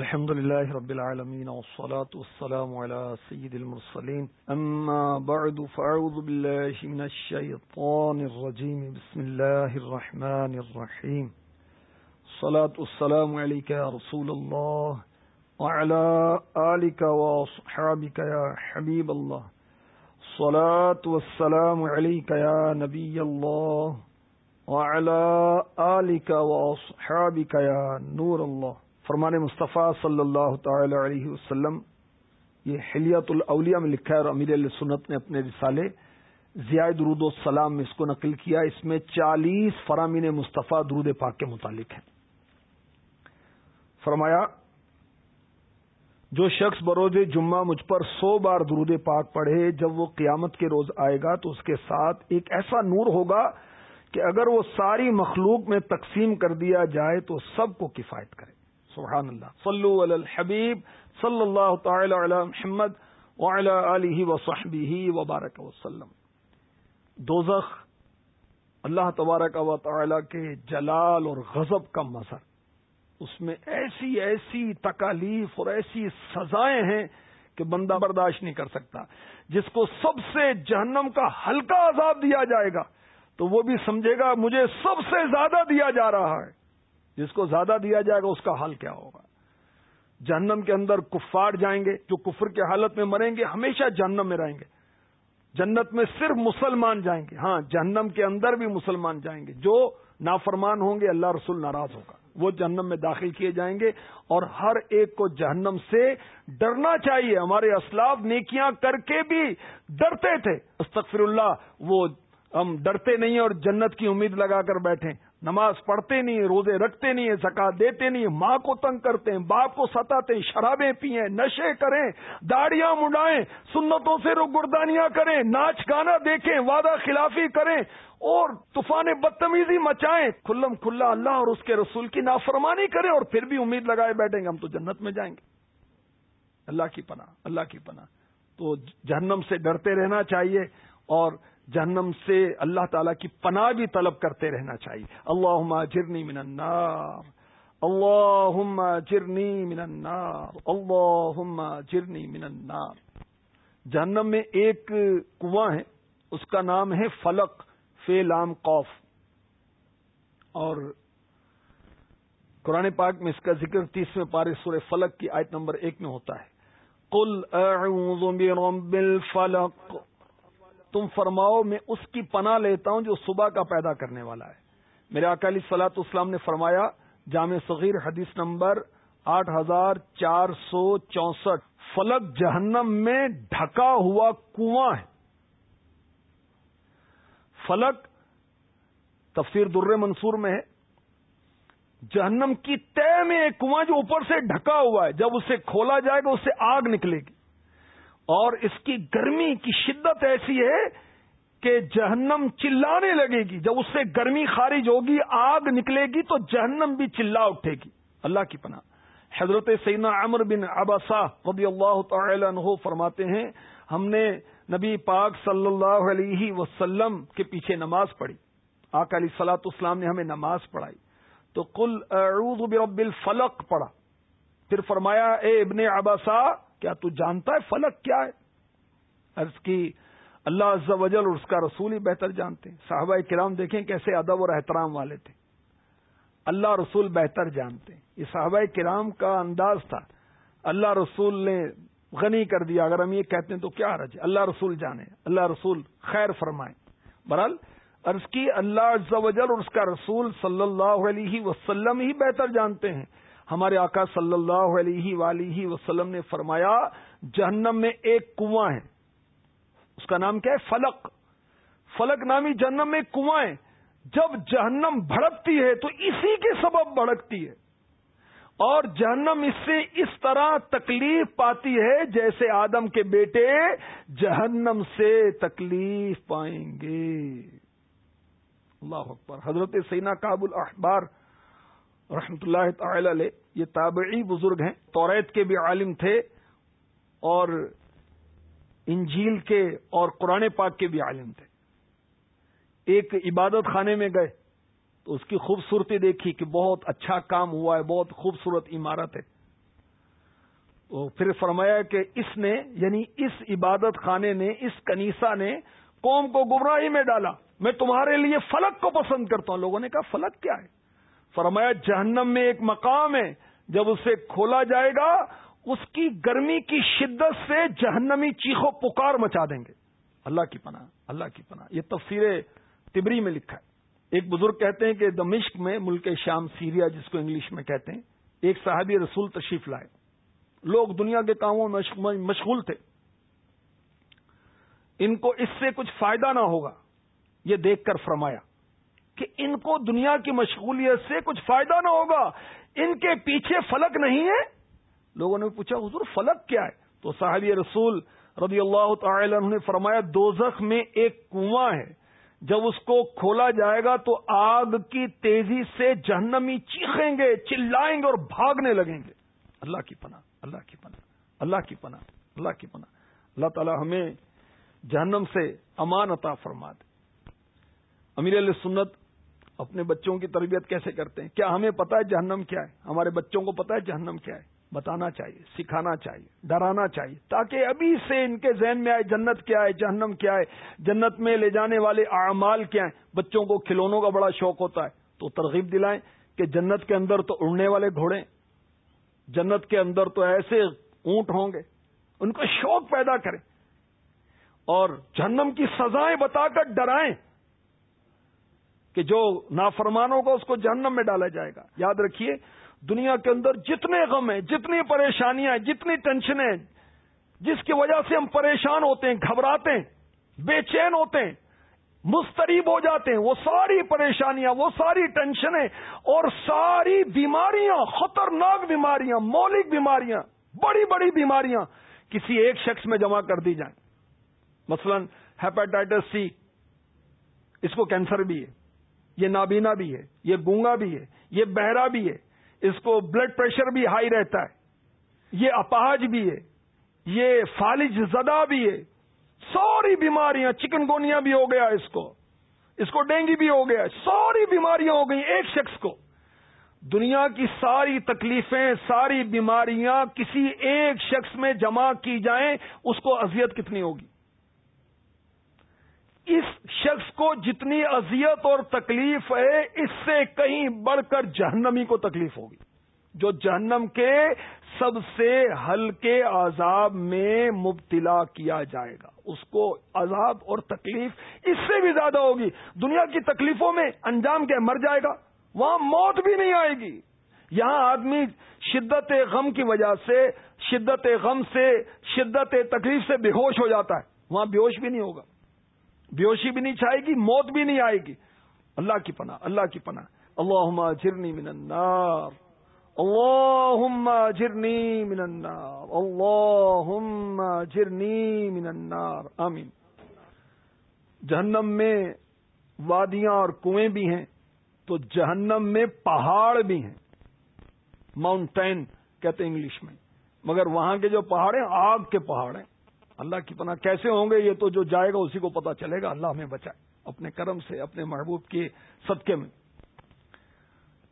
الحمد لله رب العالمين والصلاة والسلام على سيد المرسلين. أما بعد، فأعوذ بالله من الشيطان الرجيم. بسم الله الرحمن الرحيم. الصلاة والسلام عليك يا رسول الله وعلى آلك وصحابك يا حبيب الله. الصلاة والسلام عليك يا نبي الله وعلى آلك وصحابك يا نور الله. فرمان مصطفیٰ صلی اللہ تعالی علیہ وسلم، یہ حلیت الاولیاء میں لکھا ہے اور امیر علیہ سنت نے اپنے رسالے زیاد درود السلام میں اس کو نقل کیا۔ اس میں چالیس فرامین مصطفیٰ درود پاک کے متعلق ہیں۔ فرمایا، جو شخص بروز جمعہ مجھ پر سو بار درود پاک پڑھے، جب وہ قیامت کے روز آئے گا تو اس کے ساتھ ایک ایسا نور ہوگا کہ اگر وہ ساری مخلوق میں تقسیم کر دیا جائے تو سب کو کفایت کرے۔ سبحان اللہ. صلو علی الحبیب صلی اللہ تعالی علی محمد وعلی آلہ وصحبہ وبارک وسلم. دوزخ اللہ تبارک و تعالی کے جلال اور غضب کا مظہر. اس میں ایسی ایسی تکالیف اور ایسی سزائیں ہیں کہ بندہ برداشت نہیں کر سکتا. جس کو سب سے جہنم کا ہلکا عذاب دیا جائے گا تو وہ بھی سمجھے گا مجھے سب سے زیادہ دیا جا رہا ہے. جس کو زیادہ دیا جائے گا اس کا حال کیا ہوگا؟ جہنم کے اندر کفار جائیں گے، جو کفر کی حالت میں مریں گے، ہمیشہ جہنم میں رہیں گے۔ جنت میں صرف مسلمان جائیں گے۔ ہاں جہنم کے اندر بھی مسلمان جائیں گے۔ جو نافرمان ہوں گے، اللہ رسول ناراض ہوگا۔ وہ جہنم میں داخل کیے جائیں گے اور ہر ایک کو جہنم سے ڈرنا چاہیے۔ ہمارے اسلاف نیکیاں کر کے بھی ڈرتے تھے۔ استغفر اللہ، وہ ہم ڈرتے نہیں اور جنت کی امید لگا کر بیٹھے۔ نماز پڑھتے نہیں، روزے رکھتے نہیں، زکات دیتے نہیں، ماں کو تنگ کرتے ہیں، باپ کو ستاتے ہیں، شرابیں پیئیں، نشے کریں، داڑیاں مڈائیں سنتوں سے گردانیاں کریں، ناچ گانا دیکھیں، وعدہ خلافی کریں اور طوفان بدتمیزی مچائیں۔ کھلم کھلا اللہ اور اس کے رسول کی نافرمانی کریں اور پھر بھی امید لگائے بیٹھیں گے، ہم تو جنت میں جائیں گے۔ اللہ کی پناہ، اللہ کی پناہ۔ تو جہنم سے ڈرتے رہنا چاہیے اور جہنم سے اللہ تعالی کی پناہ بھی طلب کرتے رہنا چاہیے۔ اللہ جرنی من النار۔ اللہ جرنی من النار۔ اللہ جرنی من النار۔ جہنم میں ایک کنواں ہے، اس کا نام ہے فلق، فی لام قوف۔ اور قرآن پاک میں اس کا ذکر تیسویں پارے سورہ فلق کی آیت نمبر ایک میں ہوتا ہے۔ کل اعوذ برب الفلق۔ تم فرماؤ میں اس کی پناہ لیتا ہوں جو صبح کا پیدا کرنے والا ہے۔ میرے اکالی سلاط اسلام نے فرمایا، جامع صغیر حدیث نمبر آٹھ ہزار چار سو چونسٹھ۔ فلک جہنم میں ڈھکا ہوا کنواں ہے۔ فلک تفسیر در منصور میں ہے۔ جہنم کی طے میں ایک کنواں جو اوپر سے ڈھکا ہوا ہے، جب اسے کھولا جائے گا اس سے آگ نکلے گی۔ اور اس کی گرمی کی شدت ایسی ہے کہ جہنم چلانے لگے گی۔ جب اس سے گرمی خارج ہوگی، آگ نکلے گی تو جہنم بھی چلا اٹھے گی۔ اللہ کی پناہ۔ حضرت سینا عمر بن اباسا رضی اللہ تعالی عنہ فرماتے ہیں، ہم نے نبی پاک صلی اللہ علیہ وسلم کے پیچھے نماز پڑھی۔ آک علی سلاۃ اسلام نے ہمیں نماز پڑھائی۔ تو کل اعوذ برب الفلق پڑھا۔ پھر فرمایا، اے ابن اباسا کیا تو جانتا ہے فلک کیا ہے؟ عرض کی اللہ عز و جل اور اس کا رسول ہی بہتر جانتے ہیں۔ صحابہ کرام دیکھیں کیسے ادب اور احترام والے تھے۔ اللہ رسول بہتر جانتے ہیں۔ یہ صحابہ کرام کا انداز تھا۔ اللہ رسول نے غنی کر دیا۔ اگر ہم یہ کہتے ہیں تو کیا رج اللہ رسول جانے۔ اللہ رسول خیر فرمائیں برحال عرض کی اللہ عز و جل اور اس کا رسول صلی اللہ علیہ وسلم ہی بہتر جانتے ہیں۔ ہمارے آقا صلی اللہ علیہ ولیہ وسلم نے فرمایا، جہنم میں ایک کنواں ہے۔ اس کا نام کیا ہے؟ فلک فلک نامی جہنم میں ایک کنواں ہے۔ جب جہنم بھڑکتی ہے تو اسی کے سبب بھڑکتی ہے۔ اور جہنم اس سے اس طرح تکلیف پاتی ہے جیسے آدم کے بیٹے جہنم سے تکلیف پائیں گے۔ اللہ اکبر۔ حضرت سینا کابل اخبار رحمت اللہ تعالی علیہ، یہ تابعی بزرگ ہیں، توریت کے بھی عالم تھے اور انجیل کے اور قرآن پاک کے بھی عالم تھے۔ ایک عبادت خانے میں گئے، تو اس کی خوبصورتی دیکھی کہ بہت اچھا کام ہوا ہے، بہت خوبصورت عمارت ہے۔ تو پھر فرمایا کہ اس نے یعنی اس عبادت خانے نے، اس کنیسا نے قوم کو گمراہی میں ڈالا۔ میں تمہارے لیے فلک کو پسند کرتا ہوں۔ لوگوں نے کہا، فلک کیا ہے؟ فرمایا جہنم میں ایک مقام ہے، جب اسے کھولا جائے گا، اس کی گرمی کی شدت سے جہنمی چیخو پکار مچا دیں گے۔ اللہ کی پناہ، اللہ کی پناہ۔ یہ تفسیر تبری میں لکھا ہے۔ ایک بزرگ کہتے ہیں کہ دمشق میں ملک شام سیریا، جس کو انگلش میں کہتے ہیں، ایک صحابی رسول تشریف لائے۔ لوگ دنیا کے کاموں میں مشغول تھے۔ ان کو اس سے کچھ فائدہ نہ ہوگا، یہ دیکھ کر فرمایا۔ کہ ان کو دنیا کی مشغولیت سے کچھ فائدہ نہ ہوگا۔ ان کے پیچھے فلک نہیں ہے۔ لوگوں نے پوچھا، حضور، فلک کیا ہے؟ تو صحابی رسول رضی اللہ تعالی عنہ نے فرمایا، دوزخ میں ایک کنواں ہے۔ جب اس کو کھولا جائے گا تو آگ کی تیزی سے جہنمی چیخیں گے، چلائیں گے اور بھاگنے لگیں گے۔ اللہ کی پناہ، اللہ کی پناہ، اللہ کی پناہ، اللہ کی پناہ۔ اللہ تعالی ہمیں جہنم سے امان عطا فرما دے۔ امیر علیہ سنت اپنے بچوں کی تربیت کیسے کرتے ہیں؟ کیا ہمیں پتا ہے جہنم کیا ہے؟ ہمارے بچوں کو پتا ہے جہنم کیا ہے؟ بتانا چاہیے، سکھانا چاہیے، ڈرانا چاہیے، تاکہ ابھی سے ان کے ذہن میں آئے جنت کیا ہے، جہنم کیا ہے، جنت میں لے جانے والے اعمال کیا ہیں؟ بچوں کو کھلونوں کا بڑا شوق ہوتا ہے۔ تو ترغیب دلائیں کہ جنت کے اندر تو اڑنے والے گھوڑے جنت کے اندر تو ایسے اونٹ ہوں گے، ان کا شوق پیدا کریں۔ اور جہنم کی سزائیں بتا کر ڈرائیں۔ کہ جو نافرمانوں کو اس کو جہنم میں ڈالا جائے گا۔ یاد رکھیے، دنیا کے اندر جتنے غم ہیں، جتنی پریشانیاں جتنی ٹینشنیں جس کی وجہ سے ہم پریشان ہوتے ہیں، گھبراتے ہیں، بے چین ہوتے ہیں، مستریب ہو جاتے ہیں، وہ ساری پریشانیاں، وہ ساری ٹینشنیں اور ساری بیماریاں، خطرناک بیماریاں، مولک بیماریاں، بڑی بڑی بیماریاں کسی ایک شخص میں جمع کر دی جائیں۔ مثلا ہیپاٹائٹس سی، اس کو کینسر بھی ہے۔ یہ نابینا بھی ہے، یہ گونگا بھی ہے، یہ بہرا بھی ہے، اس کو بلڈ پریشر بھی ہائی رہتا ہے، یہ اپاہج بھی ہے، یہ فالج زدہ بھی ہے، ساری بیماریاں، چکن گونیا بھی ہو گیا اس کو اس کو ڈینگی بھی ہو گیا، ساری بیماریاں ہو گئی ایک شخص کو۔ دنیا کی ساری تکلیفیں، ساری بیماریاں کسی ایک شخص میں جمع کی جائیں، اس کو اذیت کتنی ہوگی؟ شخص کو جتنی اذیت اور تکلیف ہے، اس سے کہیں بڑھ کر جہنمی کو تکلیف ہوگی۔ جو جہنم کے سب سے ہلکے عذاب میں مبتلا کیا جائے گا، اس کو عذاب اور تکلیف اس سے بھی زیادہ ہوگی۔ دنیا کی تکلیفوں میں انجام کیا، مر جائے گا، وہاں موت بھی نہیں آئے گی۔ یہاں آدمی شدت غم کی وجہ سے، شدت غم سے، شدت تکلیف سے بے ہوش ہو جاتا ہے، وہاں بے ہوش بھی نہیں ہوگا۔ بیوشی بھی نہیں چھائے گی، موت بھی نہیں آئے گی۔ اللہ کی پناہ، اللہ کی پناہ۔ اللہ جرنی من النار۔ اللہ جرنی من النار۔ اللہ جرنی من النار۔ آمین۔ جہنم میں وادیاں اور کنویں بھی ہیں، تو جہنم میں پہاڑ بھی ہیں۔ ماؤنٹین کہتے ہیں انگلش میں۔ مگر وہاں کے جو پہاڑ ہیں، آگ کے پہاڑ ہیں۔ اللہ کی پناہ کیسے ہوں گے یہ تو جو جائے گا اسی کو پتا چلے گا۔ اللہ ہمیں بچائے۔ اپنے کرم سے، اپنے محبوب کے صدقے میں۔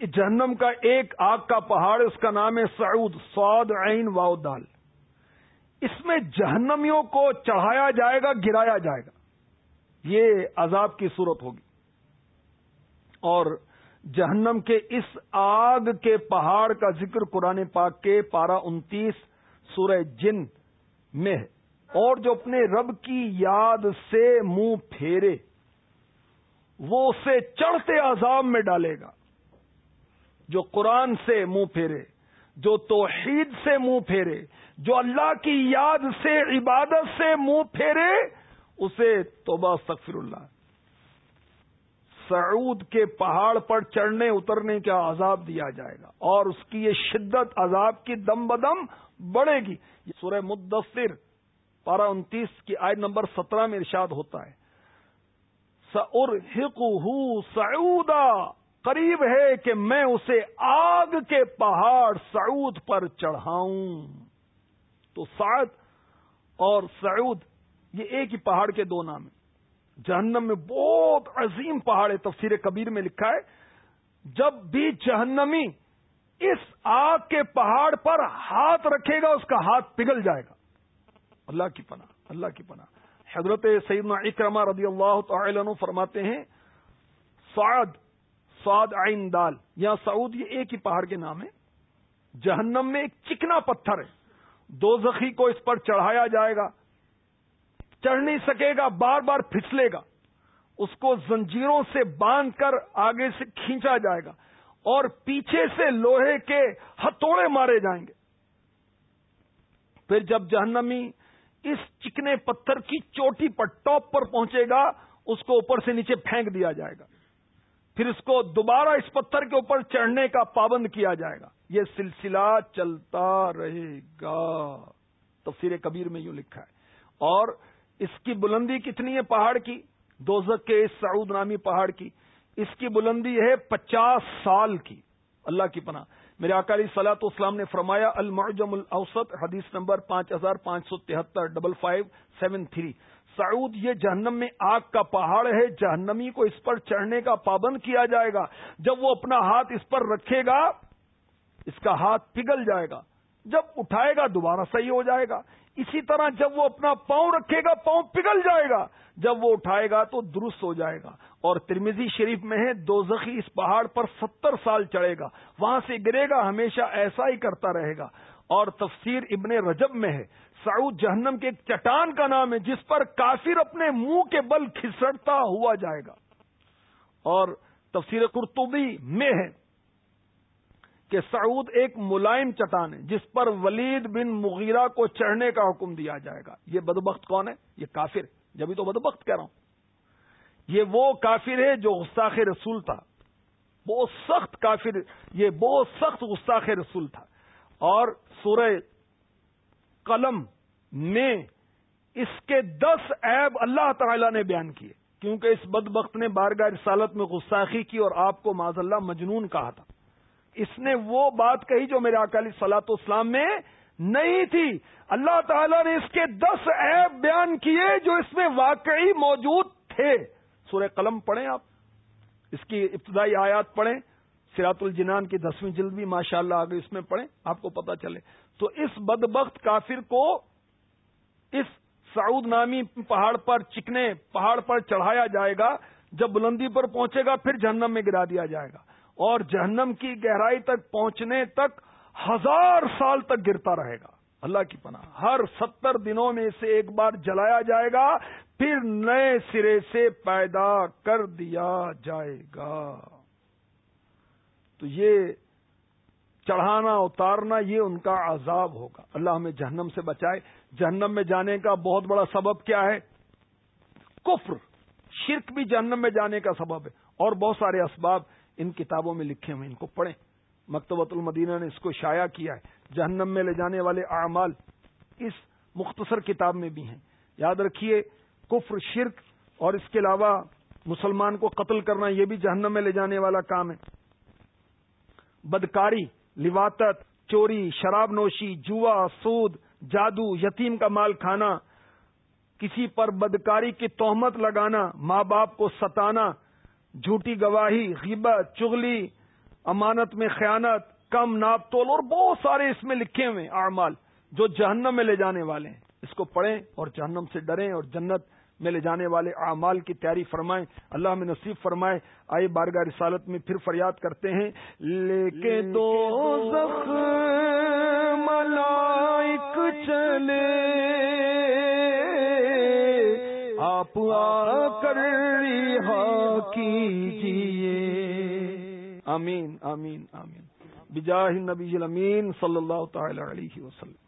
جہنم کا ایک آگ کا پہاڑ، اس کا نام ہے سعود سعود عین دال۔ اس میں جہنمیوں کو چڑھایا جائے گا، گرایا جائے گا۔ یہ عذاب کی صورت ہوگی۔ اور جہنم کے اس آگ کے پہاڑ کا ذکر قرآن پاک کے پارا انتیس سورہ جن میں ہے۔ اور جو اپنے رب کی یاد سے منہ پھیرے، وہ اسے چڑھتے عذاب میں ڈالے گا، جو قرآن سے منہ پھیرے، جو توحید سے منہ پھیرے، جو اللہ کی یاد سے، عبادت سے منہ پھیرے، اسے توبہ استغفر اللہ۔ سعود کے پہاڑ پر چڑھنے، اترنے کا عذاب دیا جائے گا اور اس کی یہ شدت عذاب کی دم بدم بڑھے گی۔ سورہ مدثر پارا انتیس کی آئے نمبر سترہ میں ارشاد ہوتا ہے۔ سعودا۔ قریب ہے کہ میں اسے آگ کے پہاڑ سعود پر چڑھاؤں۔ تو سعد اور سعود، یہ ایک ہی پہاڑ کے دو نام ہیں۔ جہنم میں بہت عظیم پہاڑ ہے، تفسیر کبیر میں لکھا ہے۔ جب بھی جہنمی اس آگ کے پہاڑ پر ہاتھ رکھے گا، اس کا ہاتھ پگھل جائے گا۔ اللہ کی پناہ، اللہ کی پناہ۔ حضرت سیدنا اکرما رضی اللہ تعالی عنہ فرماتے ہیں، سعد سعد عین دال، یا سعود یہ ایک ہی پہاڑ کے نام ہے جہنم میں ایک چکنا پتھر ہے۔ دو زخی کو اس پر چڑھایا جائے گا، چڑھ نہیں سکے گا، بار بار پھسلے گا۔ اس کو زنجیروں سے باندھ کر آگے سے کھینچا جائے گا اور پیچھے سے لوہے کے ہتھوڑے مارے جائیں گے۔ پھر جب جہنمی اس چکنے پتھر کی چوٹی پر ٹاپ پر پہنچے گا، اس کو اوپر سے نیچے پھینک دیا جائے گا۔ پھر اس کو دوبارہ اس پتھر کے اوپر چڑھنے کا پابند کیا جائے گا۔ یہ سلسلہ چلتا رہے گا۔ تفسیر کبیر میں یوں لکھا ہے۔ اور اس کی بلندی کتنی ہے پہاڑ کی؟ دوزک کے اس سعود نامی پہاڑ کی۔ اس کی بلندی ہے پچاس سال کی۔ اللہ کی پناہ۔ میرے اکالی سلاط اسلام نے فرمایا، المعجم الاوسط، حدیث نمبر پانچ ہزار پانچ سو تہتر ڈبل فائیو سیون تھری سعود، یہ جہنم میں آگ کا پہاڑ ہے، جہنمی کو اس پر چڑھنے کا پابند کیا جائے گا۔ جب وہ اپنا ہاتھ اس پر رکھے گا، اس کا ہاتھ پگھل جائے گا۔ جب اٹھائے گا، دوبارہ صحیح ہو جائے گا۔ اسی طرح جب وہ اپنا پاؤں رکھے گا، پاؤں پگھل جائے گا۔ جب وہ اٹھائے گا تو درست ہو جائے گا۔ اور ترمیزی شریف میں ہے، دو زخی اس پہاڑ پر ستر سال چڑھے گا۔ وہاں سے گرے گا، ہمیشہ ایسا ہی کرتا رہے گا۔ اور تفسیر ابن رجب میں ہے، سعود جہنم کے ایک چٹان کا نام ہے، جس پر کافر اپنے منہ کے بل کھسڑتا ہوا جائے گا۔ اور تفسیر قرطبی میں ہے کہ سعود ایک ملائم چٹان ہے، جس پر ولید بن مغیرہ کو چڑھنے کا حکم دیا جائے گا۔ یہ بدبخت کون ہے؟ یہ کافر ہے۔ جبھی تو بدبخت کہہ رہا ہوں۔ یہ وہ کافر ہے جو غستاخ رسول تھا۔ بہت سخت کافر، یہ بہت سخت غستاخ رسول تھا۔ اور سورہ قلم میں اس کے دس عیب اللہ تعالی نے بیان کیے۔ کیونکہ اس بدبخت نے بارگاہ رسالت میں غستاخی کی اور آپ کو معذ اللہ مجنون کہا تھا۔ اس نے وہ بات کہی جو میرے اکالی سلاط اسلام میں نہیں تھی۔ اللہ تعالیٰ نے اس کے دس عیب بیان کیے جو اس میں واقعی موجود تھے۔ سورہ قلم پڑھیں آپ۔ اس کی ابتدائی آیات پڑھیں۔ سیرات الجنان کی دسویں جلد بھی ماشاء اللہ آگے اس میں پڑھیں۔ آپ کو پتا چلے۔ تو اس بدبخت کافر کو اس سعود نامی پہاڑ پر چکنے، پہاڑ پر چڑھایا جائے گا۔ جب بلندی پر پہنچے گا، پھر جہنم میں گرا دیا جائے گا۔ اور جہنم کی گہرائی تک پہنچنے تک ہزار سال تک گرتا رہے گا۔ اللہ کی پناہ۔ ہر ستر دنوں میں سے ایک بار جلایا جائے گا، پھر نئے سرے سے پیدا کر دیا جائے گا۔ تو یہ چڑھانا، اتارنا، یہ ان کا عذاب ہوگا۔ اللہ ہمیں جہنم سے بچائے۔ جہنم میں جانے کا بہت بڑا سبب کیا ہے؟ کفر۔ شرک بھی جہنم میں جانے کا سبب ہے۔ اور بہت سارے اسباب ان کتابوں میں لکھے ہوئے ان کو پڑھیں۔ مکتبۃ المدینہ نے اس کو شائع کیا ہے۔ جہنم میں لے جانے والے اعمال اس مختصر کتاب میں بھی ہیں۔ یاد رکھیے، کفر، شرک اور اس کے علاوہ مسلمان کو قتل کرنا یہ بھی جہنم میں لے جانے والا کام ہے۔ بدکاری، لواطت، چوری، شراب نوشی، جوا، سود، جادو، یتیم کا مال کھانا، کسی پر بدکاری کی تہمت لگانا، ماں باپ کو ستانا جھوٹی گواہی غیبت چغلی امانت میں خیانت کم ناپ تول اور بہت سارے اس میں لکھے ہوئے اعمال جو جہنم میں لے جانے والے ہیں۔ اس کو پڑھیں اور جہنم سے ڈریں اور جنت میں لے جانے والے اعمال کی تیاری فرمائیں۔ اللہ میں نصیب فرمائے۔ آئے بارگاہ رسالت میں پھر فریاد کرتے ہیں۔ لے کے دو ملائک چلے۔ آپ آ کر کیجیے۔ آمین آمین آمین۔ بجاہ نبی الامین صلی اللہ تعالی علیہ وسلم۔